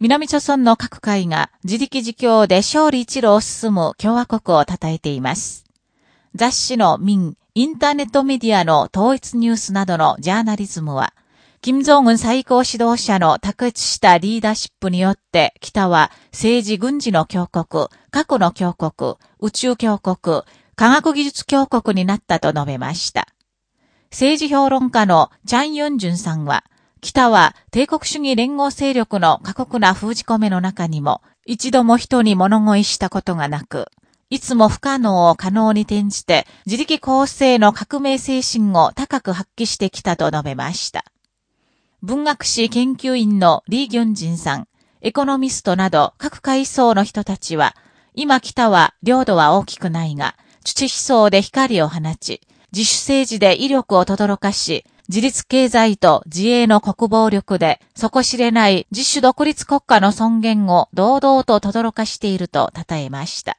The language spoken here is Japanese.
南朝村の各界が自力自強で勝利一路を進む共和国を称えています。雑誌の民、インターネットメディアの統一ニュースなどのジャーナリズムは、金正恩最高指導者の卓越したリーダーシップによって北は政治軍事の強国、核の強国、宇宙強国、科学技術強国になったと述べました。政治評論家のチャン・ヨンジュンさんは、北は帝国主義連合勢力の過酷な封じ込めの中にも、一度も人に物乞いしたことがなく、いつも不可能を可能に転じて、自力構成の革命精神を高く発揮してきたと述べました。文学史研究員のリー・ギョンジンさん、エコノミストなど各階層の人たちは、今北は領土は大きくないが、土思想で光を放ち、自主政治で威力を轟かし、自立経済と自衛の国防力で、底知れない自主独立国家の尊厳を堂々と轟かしていると称えました。